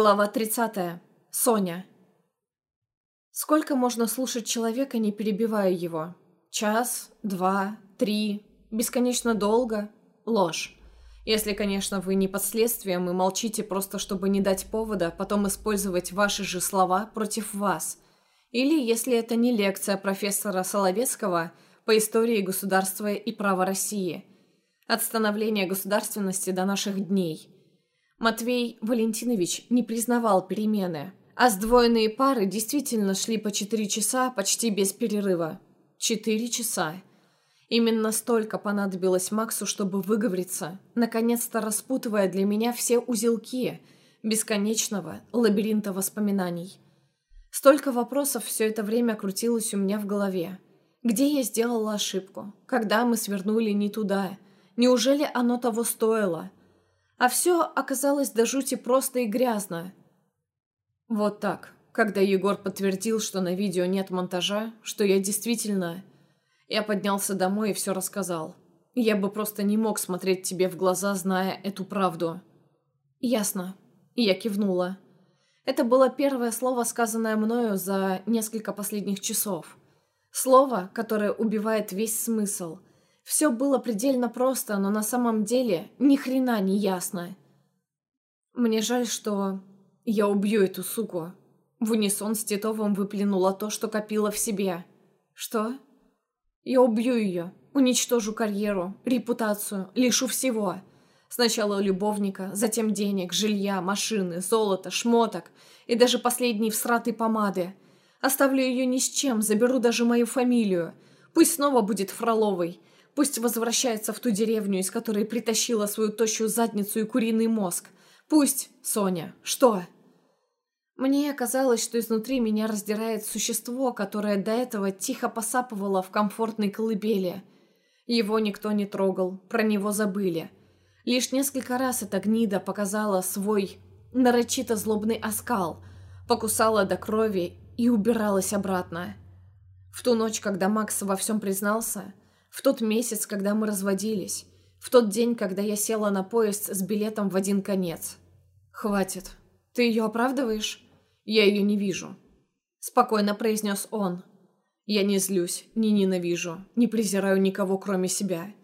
Глава 30. Соня. Сколько можно слушать человека, не перебивая его? Час, два, три, бесконечно долго? Ложь. Если, конечно, вы не под следствием и молчите просто, чтобы не дать повода потом использовать ваши же слова против вас. Или если это не лекция профессора Соловецкого по истории государства и права России. От становления государственности до наших дней – Матвей Валентинович не признавал перемены, а сдвоенные пары действительно шли по четыре часа почти без перерыва. Четыре часа. Именно столько понадобилось Максу, чтобы выговориться, наконец-то распутывая для меня все узелки бесконечного лабиринта воспоминаний. Столько вопросов все это время крутилось у меня в голове. Где я сделала ошибку? Когда мы свернули не туда? Неужели оно того стоило? А все оказалось до жути просто и грязно. Вот так, когда Егор подтвердил, что на видео нет монтажа, что я действительно... Я поднялся домой и все рассказал. Я бы просто не мог смотреть тебе в глаза, зная эту правду. Ясно. Я кивнула. Это было первое слово, сказанное мною за несколько последних часов. Слово, которое убивает весь смысл – все было предельно просто, но на самом деле ни хрена не ясно. Мне жаль, что я убью эту суку. В унисон с Титовым выплюнула то, что копила в себе. Что? Я убью ее, уничтожу карьеру, репутацию, лишу всего. Сначала любовника, затем денег, жилья, машины, золота, шмоток и даже последней всратой помады. Оставлю ее ни с чем, заберу даже мою фамилию. Пусть снова будет Фроловой. Пусть возвращается в ту деревню, из которой притащила свою тощую задницу и куриный мозг. Пусть, Соня, что? Мне казалось, что изнутри меня раздирает существо, которое до этого тихо посапывало в комфортной колыбели. Его никто не трогал, про него забыли. Лишь несколько раз эта гнида показала свой нарочито злобный оскал, покусала до крови и убиралась обратно. В ту ночь, когда Макс во всем признался, в тот месяц, когда мы разводились. В тот день, когда я села на поезд с билетом в один конец. «Хватит. Ты ее оправдываешь?» «Я ее не вижу», — спокойно произнес он. «Я не злюсь, не ненавижу, не презираю никого, кроме себя.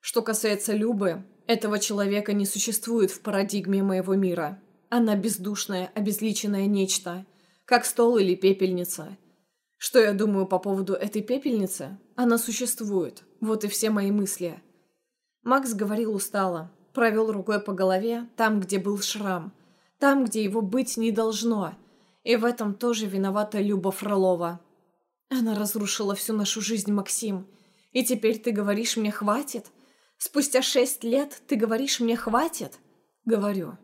Что касается Любы, этого человека не существует в парадигме моего мира. Она бездушное, обезличенное нечто, как стол или пепельница. Что я думаю по поводу этой пепельницы? Она существует. Вот и все мои мысли. Макс говорил устало. Провел рукой по голове, там, где был шрам. Там, где его быть не должно. И в этом тоже виновата Люба Фролова. Она разрушила всю нашу жизнь, Максим. И теперь ты говоришь мне «хватит»? Спустя шесть лет ты говоришь мне «хватит»? Говорю.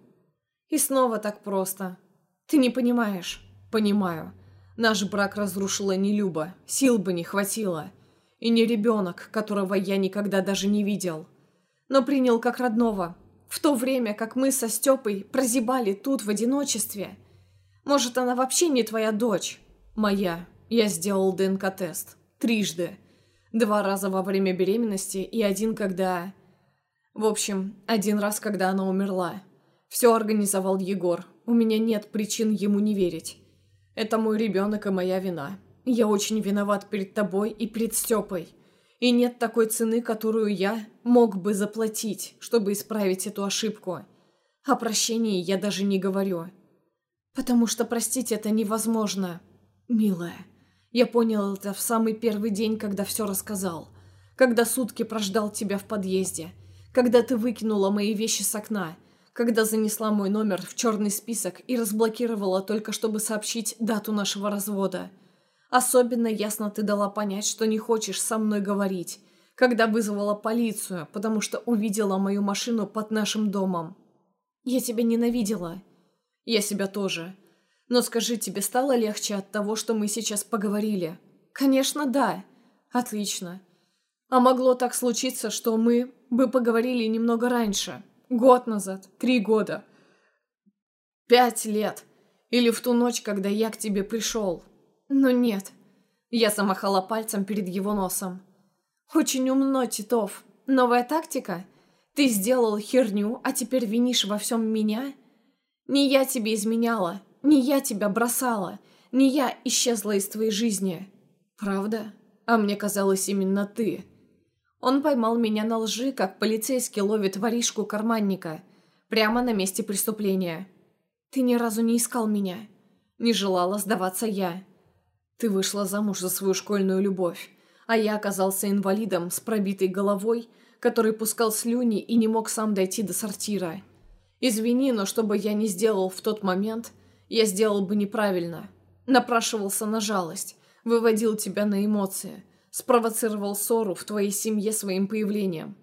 И снова так просто. Ты не понимаешь. Понимаю. Наш брак разрушила не Люба, сил бы не хватило. И не ребенок, которого я никогда даже не видел. Но принял как родного. В то время, как мы со Степой прозябали тут в одиночестве. Может, она вообще не твоя дочь? Моя. Я сделал ДНК-тест. Трижды. Два раза во время беременности и один, когда... В общем, один раз, когда она умерла. Все организовал Егор. У меня нет причин ему не верить. Это мой ребенок и моя вина. Я очень виноват перед тобой и перед Степой. И нет такой цены, которую я мог бы заплатить, чтобы исправить эту ошибку. О прощении я даже не говорю. Потому что простить это невозможно. Милая, я понял это в самый первый день, когда все рассказал. Когда сутки прождал тебя в подъезде. Когда ты выкинула мои вещи с окна – когда занесла мой номер в черный список и разблокировала только чтобы сообщить дату нашего развода. Особенно ясно ты дала понять, что не хочешь со мной говорить, когда вызвала полицию, потому что увидела мою машину под нашим домом. Я тебя ненавидела. Я себя тоже. Но скажи, тебе стало легче от того, что мы сейчас поговорили? Конечно, да. Отлично. А могло так случиться, что мы бы поговорили немного раньше. Год назад, три года, пять лет. Или в ту ночь, когда я к тебе пришел. Но нет. Я замахала пальцем перед его носом. Очень умно, Титов. Новая тактика? Ты сделал херню, а теперь винишь во всем меня? Не я тебе изменяла, не я тебя бросала, не я исчезла из твоей жизни. Правда? А мне казалось именно ты. Он поймал меня на лжи, как полицейский ловит воришку-карманника, прямо на месте преступления. Ты ни разу не искал меня. Не желала сдаваться я. Ты вышла замуж за свою школьную любовь, а я оказался инвалидом с пробитой головой, который пускал слюни и не мог сам дойти до сортира. Извини, но что бы я ни сделал в тот момент, я сделал бы неправильно. Напрашивался на жалость, выводил тебя на эмоции, спровоцировал ссору в твоей семье своим появлением.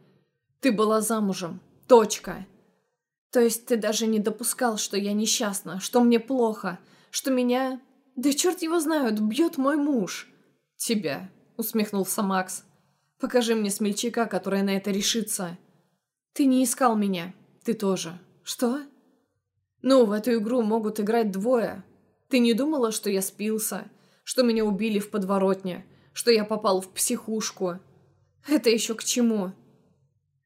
Ты была замужем. Точка. То есть ты даже не допускал, что я несчастна, что мне плохо, что меня... Да черт его знает, бьет мой муж. Тебя, усмехнулся Макс. Покажи мне смельчака, который на это решится. Ты не искал меня. Ты тоже. Что? Ну, в эту игру могут играть двое. Ты не думала, что я спился, что меня убили в подворотне, что я попал в психушку? Это еще к чему?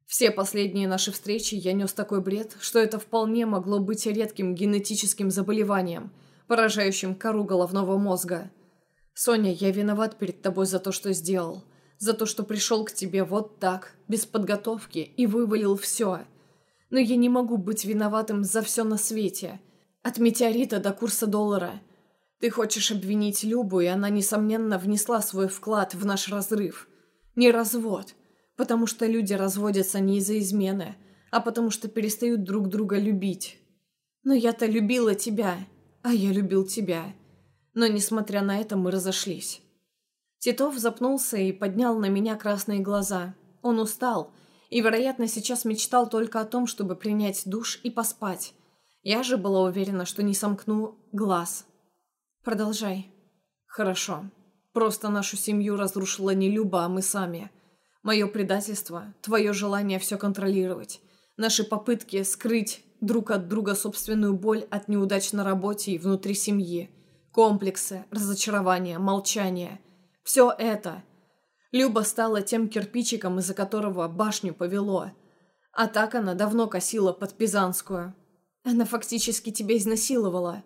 Все последние наши встречи я нес такой бред, что это вполне могло быть редким генетическим заболеванием, поражающим кору головного мозга. Соня, я виноват перед тобой за то, что сделал. За то, что пришел к тебе вот так, без подготовки, и вывалил все. Но я не могу быть виноватым за все на свете. От метеорита до курса доллара. Ты хочешь обвинить Любу, и она, несомненно, внесла свой вклад в наш разрыв. Не развод. Потому что люди разводятся не из-за измены, а потому что перестают друг друга любить. Но я-то любила тебя а я любил тебя. Но, несмотря на это, мы разошлись. Титов запнулся и поднял на меня красные глаза. Он устал, и, вероятно, сейчас мечтал только о том, чтобы принять душ и поспать. Я же была уверена, что не сомкну глаз. «Продолжай». «Хорошо. Просто нашу семью разрушила не Люба, а мы сами. Мое предательство, твое желание все контролировать, наши попытки скрыть друг от друга собственную боль от неудач на работе и внутри семьи, комплексы, разочарования, молчание. Все это. Люба стала тем кирпичиком, из-за которого башню повело. А так она давно косила под Пизанскую. Она фактически тебя изнасиловала.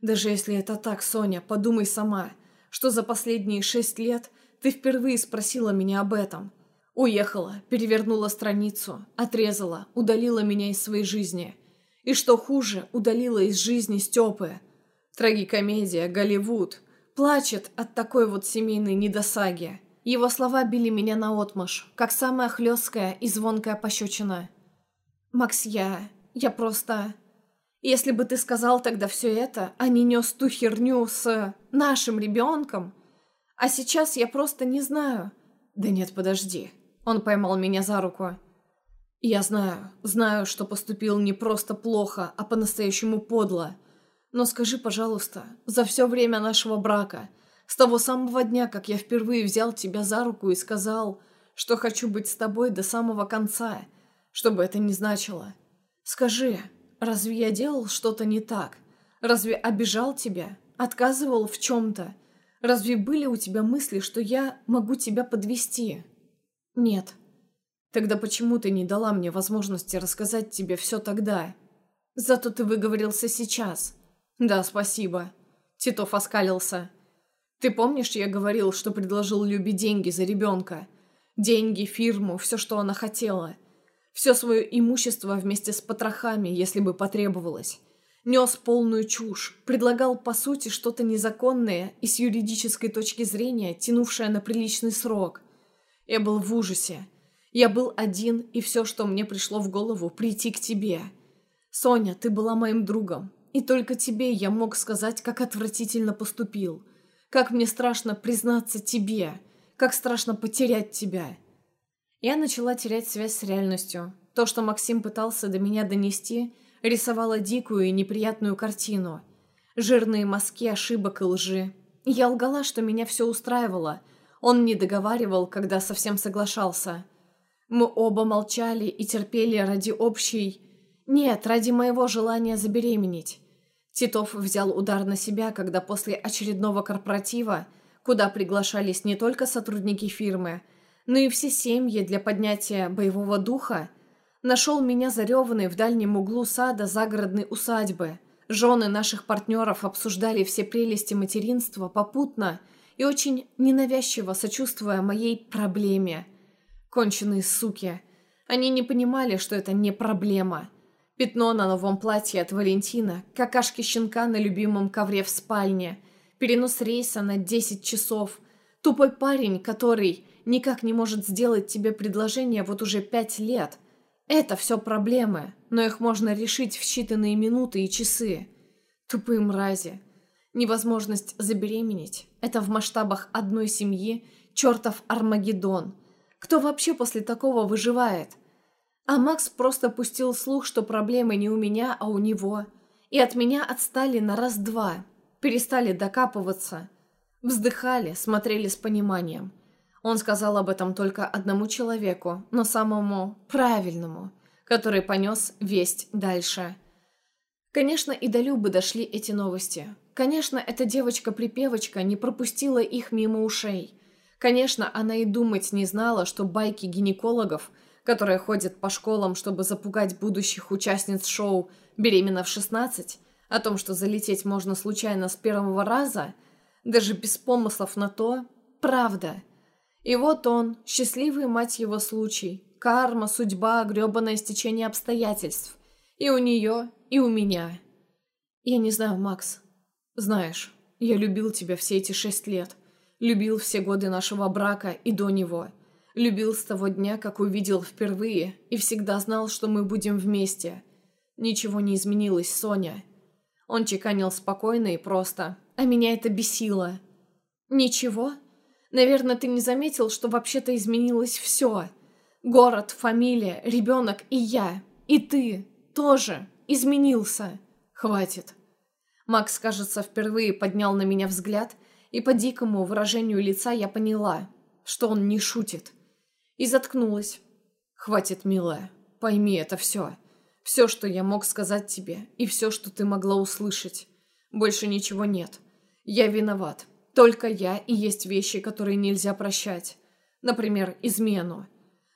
Даже если это так, Соня, подумай сама, что за последние шесть лет ты впервые спросила меня об этом – Уехала, перевернула страницу, отрезала, удалила меня из своей жизни. И что хуже, удалила из жизни Степы. Трагикомедия, Голливуд. Плачет от такой вот семейной недосаги. Его слова били меня наотмашь, как самая хлесткая и звонкая пощечина. «Макс, я... я просто...» Если бы ты сказал тогда все это, а не нес ту херню с нашим ребенком. А сейчас я просто не знаю. Да нет, подожди. Он поймал меня за руку. «Я знаю, знаю, что поступил не просто плохо, а по-настоящему подло. Но скажи, пожалуйста, за все время нашего брака, с того самого дня, как я впервые взял тебя за руку и сказал, что хочу быть с тобой до самого конца, что бы это ни значило. Скажи, разве я делал что-то не так? Разве обижал тебя? Отказывал в чем-то? Разве были у тебя мысли, что я могу тебя подвести?» «Нет». «Тогда почему ты не дала мне возможности рассказать тебе все тогда?» «Зато ты выговорился сейчас». «Да, спасибо». Титов оскалился. «Ты помнишь, я говорил, что предложил Любе деньги за ребенка? Деньги, фирму, все, что она хотела. Все свое имущество вместе с потрохами, если бы потребовалось. Нес полную чушь, предлагал, по сути, что-то незаконное и с юридической точки зрения тянувшее на приличный срок. Я был в ужасе. Я был один, и все, что мне пришло в голову, прийти к тебе. Соня, ты была моим другом, и только тебе я мог сказать, как отвратительно поступил. Как мне страшно признаться тебе, как страшно потерять тебя. Я начала терять связь с реальностью. То, что Максим пытался до меня донести, рисовало дикую и неприятную картину. Жирные мазки ошибок и лжи. Я лгала, что меня все устраивало – он не договаривал, когда совсем соглашался. Мы оба молчали и терпели ради общей... Нет, ради моего желания забеременеть. Титов взял удар на себя, когда после очередного корпоратива, куда приглашались не только сотрудники фирмы, но и все семьи для поднятия боевого духа, Нашел меня зареванный в дальнем углу сада загородной усадьбы. Жены наших партнеров обсуждали все прелести материнства попутно и очень ненавязчиво сочувствуя моей проблеме. Конченые суки. Они не понимали, что это не проблема. Пятно на новом платье от Валентина, какашки щенка на любимом ковре в спальне, перенос рейса на 10 часов, тупой парень, который никак не может сделать тебе предложение вот уже пять лет. Это все проблемы, но их можно решить в считанные минуты и часы. Тупые мрази. Невозможность забеременеть – это в масштабах одной семьи чертов Армагеддон. Кто вообще после такого выживает? А Макс просто пустил слух, что проблемы не у меня, а у него. И от меня отстали на раз-два. Перестали докапываться. Вздыхали, смотрели с пониманием. Он сказал об этом только одному человеку, но самому правильному, который понес весть дальше. Конечно, и до Любы дошли эти новости. Конечно, эта девочка-припевочка не пропустила их мимо ушей. Конечно, она и думать не знала, что байки гинекологов, которые ходят по школам, чтобы запугать будущих участниц шоу «Беременна в 16», о том, что залететь можно случайно с первого раза, даже без помыслов на то, правда. И вот он, счастливый мать его случай, карма, судьба, гребаное стечение обстоятельств. И у нее, и у меня. Я не знаю, Макс, знаешь, я любил тебя все эти шесть лет. Любил все годы нашего брака и до него. Любил с того дня, как увидел впервые, и всегда знал, что мы будем вместе. Ничего не изменилось, Соня. Он чеканил спокойно и просто, а меня это бесило. Ничего? Наверное, ты не заметил, что вообще-то изменилось все. Город, фамилия, ребенок и я. И ты тоже изменился. Хватит. Макс, кажется, впервые поднял на меня взгляд, и по дикому выражению лица я поняла, что он не шутит. И заткнулась. «Хватит, милая. Пойми это все. Все, что я мог сказать тебе, и все, что ты могла услышать. Больше ничего нет. Я виноват. Только я и есть вещи, которые нельзя прощать. Например, измену.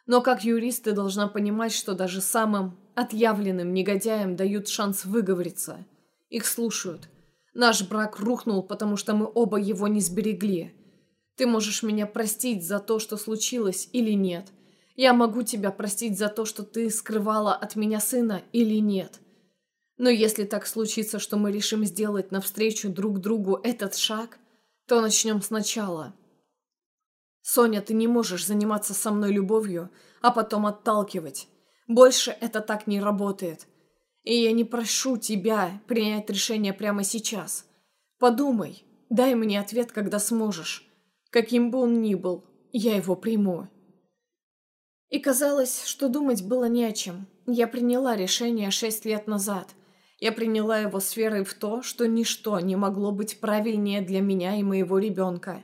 Но как юрист ты должна понимать, что даже самым отъявленным негодяям дают шанс выговориться. Их слушают. Наш брак рухнул, потому что мы оба его не сберегли. Ты можешь меня простить за то, что случилось, или нет. Я могу тебя простить за то, что ты скрывала от меня сына, или нет. Но если так случится, что мы решим сделать навстречу друг другу этот шаг, то начнем сначала. Соня, ты не можешь заниматься со мной любовью, а потом отталкивать. Больше это так не работает. И я не прошу тебя принять решение прямо сейчас. Подумай, дай мне ответ, когда сможешь. Каким бы он ни был, я его приму. И казалось, что думать было не о чем. Я приняла решение шесть лет назад. Я приняла его с верой в то, что ничто не могло быть правильнее для меня и моего ребенка.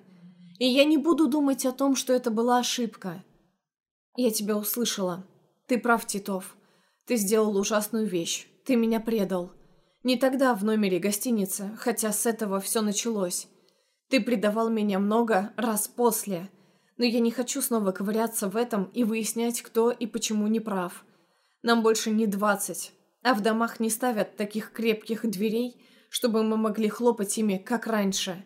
И я не буду думать о том, что это была ошибка. Я тебя услышала. Ты прав, Титов. Ты сделал ужасную вещь. Ты меня предал. Не тогда в номере гостиницы, хотя с этого все началось. Ты предавал меня много раз после. Но я не хочу снова ковыряться в этом и выяснять, кто и почему не прав. Нам больше не двадцать, а в домах не ставят таких крепких дверей, чтобы мы могли хлопать ими, как раньше.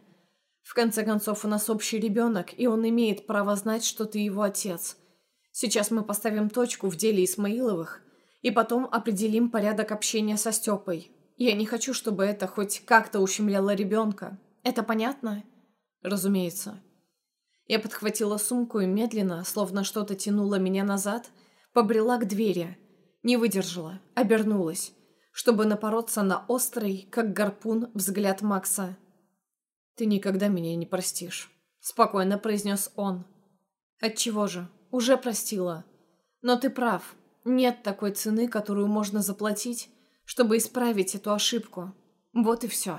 В конце концов, у нас общий ребенок, и он имеет право знать, что ты его отец. Сейчас мы поставим точку в деле Исмаиловых – и потом определим порядок общения со Степой. Я не хочу, чтобы это хоть как-то ущемляло ребенка. Это понятно? Разумеется. Я подхватила сумку и медленно, словно что-то тянуло меня назад, побрела к двери. Не выдержала, обернулась, чтобы напороться на острый, как гарпун, взгляд Макса. «Ты никогда меня не простишь», — спокойно произнес он. «Отчего же? Уже простила. Но ты прав. Нет такой цены, которую можно заплатить, чтобы исправить эту ошибку. Вот и все.